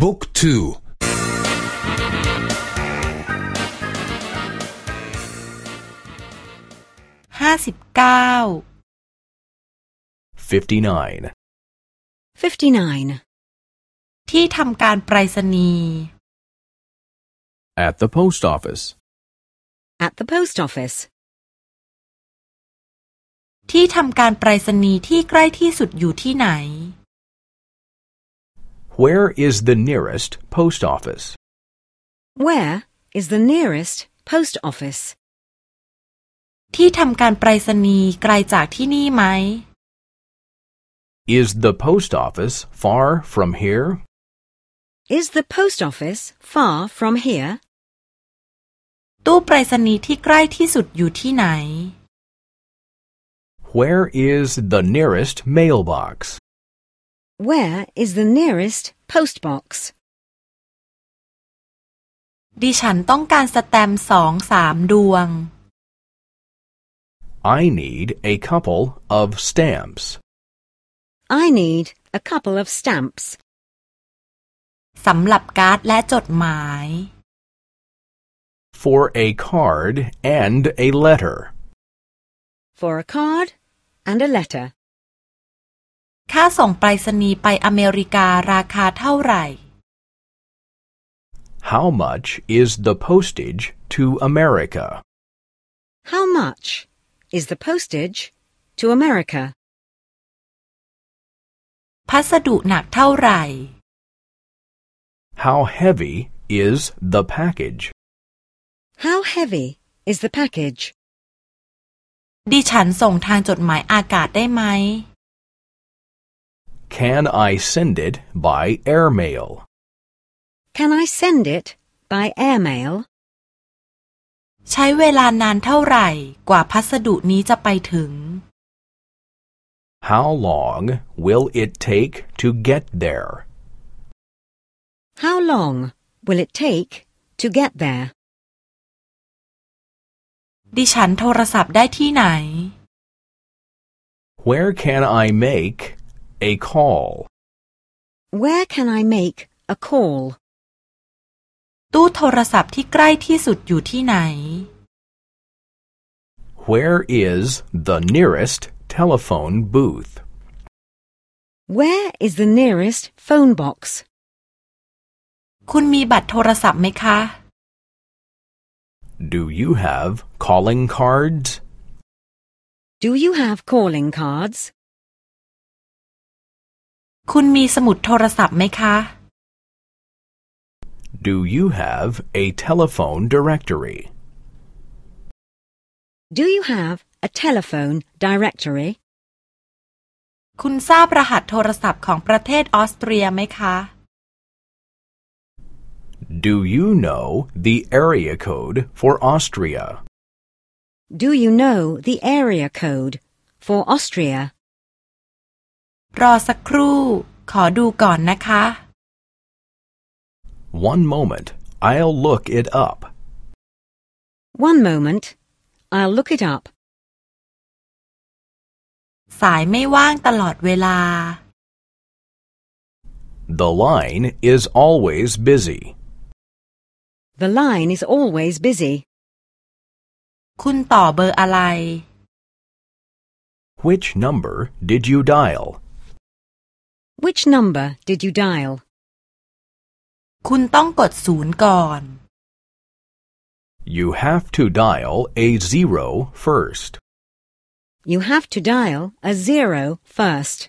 บุ๊กทูห้าสิบเก้า 59. 59. ที่ทำการไปรษณีย์ At the post office. At the post office. ที่ทำการไปรษณีย์ที่ใกล้ที่สุดอยู่ที่ไหน Where is the nearest post office? Where is the nearest post office? ที่ทำการไปรษณีย์ไกลจากที่นี่ไหม Is the post office far from here? Is the post office far from here? ตู้ไปรษณีย์ที่ใกล้ที่สุดอยู่ที่ไหน Where is the nearest mailbox? Where is the nearest post box? ดิฉันต้องการสแตมป์สองสามดวง I need a couple of stamps. I need a couple of stamps สำหรับการ์ดและจดหมาย For a card and a letter. for a card and a letter. ค่าส่งไปรษณีย์ไปอเมริการาคาเท่าไหร่ How much is the postage to America? How much is the postage to America? พัสดุหนักเท่าไหร่ How heavy is the package? How heavy is the package? ดิฉันส่งทางจดหมายอากาศได้ไหม Can I send it by airmail? Can I send it by airmail? ใช้เวลานานเท่าไหร่ กว่าพัสดุนี้จะไปถึง How long will it take to get there? How long will it take to get there? ดิฉันโทรศัพท์ได้ที่ไหน Where can I make a call? Where can I make a call? ตู้โทรศัพท์ที่ใกล้ที่สุดอยู่ที่ไหน Where is the nearest telephone booth? Where is the nearest phone box? คุณมีบัตรโทรศัพท์ไหมคะ Do you have calling cards? Do you have calling cards? คุณมีสมุดโทรศัพท์ไหมคะ Do you have a telephone directory? Do you have a telephone directory? คุณทราบรหัสโทรศัพท์ของประเทศออสเตรียไหมคะ Do you know the area code for Austria? Do you know the area code for Austria? รอสักครู่ ขอดูก่อนนะคะ One moment, I'll look it up. One moment. I'll look it up. สายไม่ว่างตลอดเวลา The line is always busy. The line is always busy. คุณต่อเบอร์อะไร Which number did you dial? Which number did you dial? คุณต้องกดศูนย์ก่อน You have to dial a zero first. You have to dial a zero first.